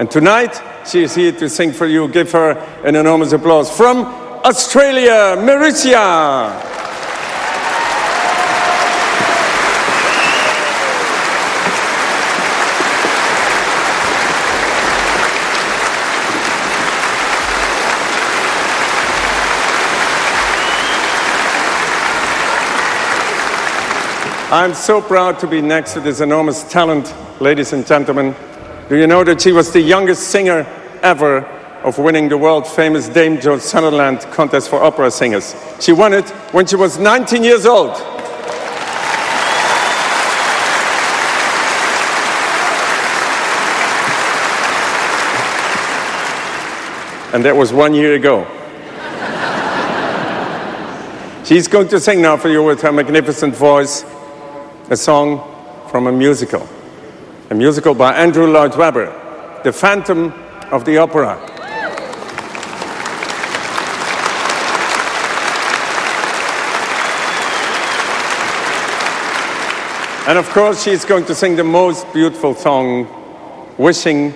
And tonight, she is here to sing for you. Give her an enormous applause from Australia, Mirusia. I'm so proud to be next to this enormous talent, ladies and gentlemen. Do you know that she was the youngest singer ever of winning the world famous Dame Joan Sutherland contest for opera singers? She won it when she was 19 years old. And that was one year ago. She's going to sing now for you with her magnificent voice a song from a musical, a musical by Andrew Lloyd Webber, The Phantom of the Opera. And of course, she's going to sing the most beautiful song, Wishing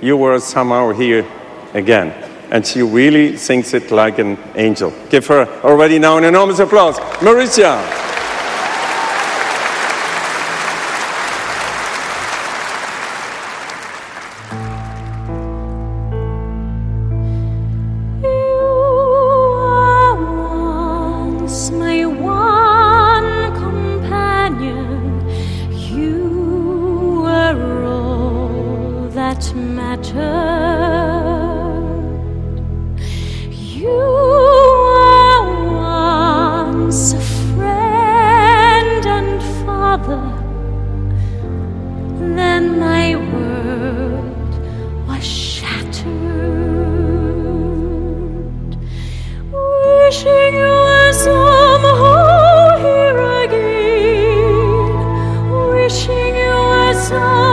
You Were Somehow Here Again. And she really sings it like an angel. Give her already now an enormous applause. Mirusia. that mattered. You were once a friend and father. Then my world was shattered. Wishing you were somehow here again. Wishing you were somehow.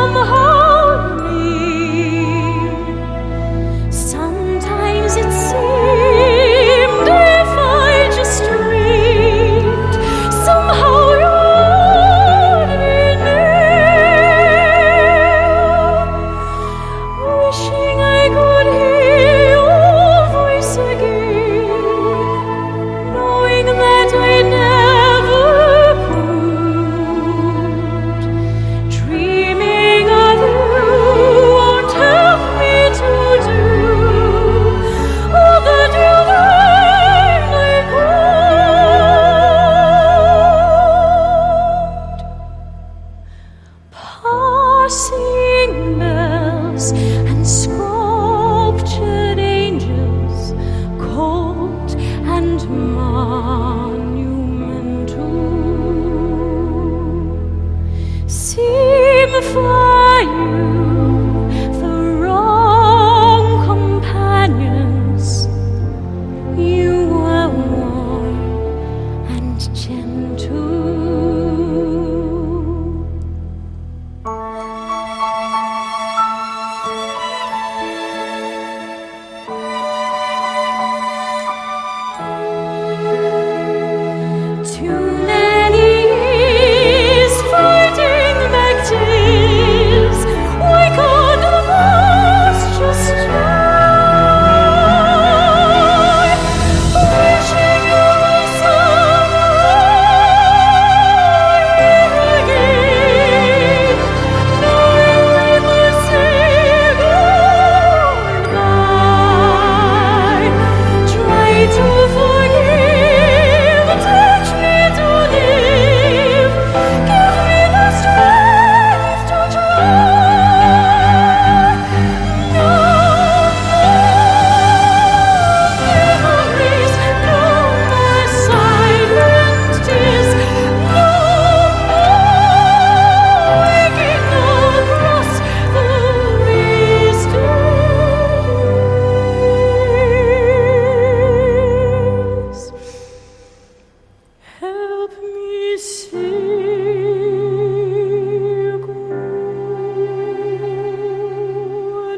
妈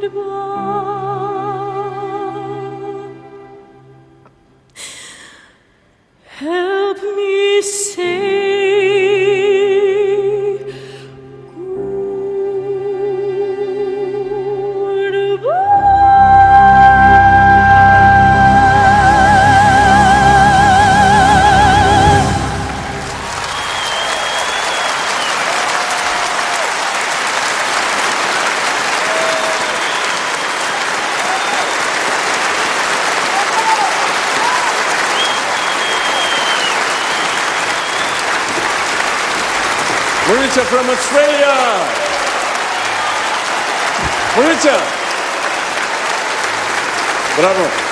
goodbye. Mirusia from Australia. Mirusia. Bravo.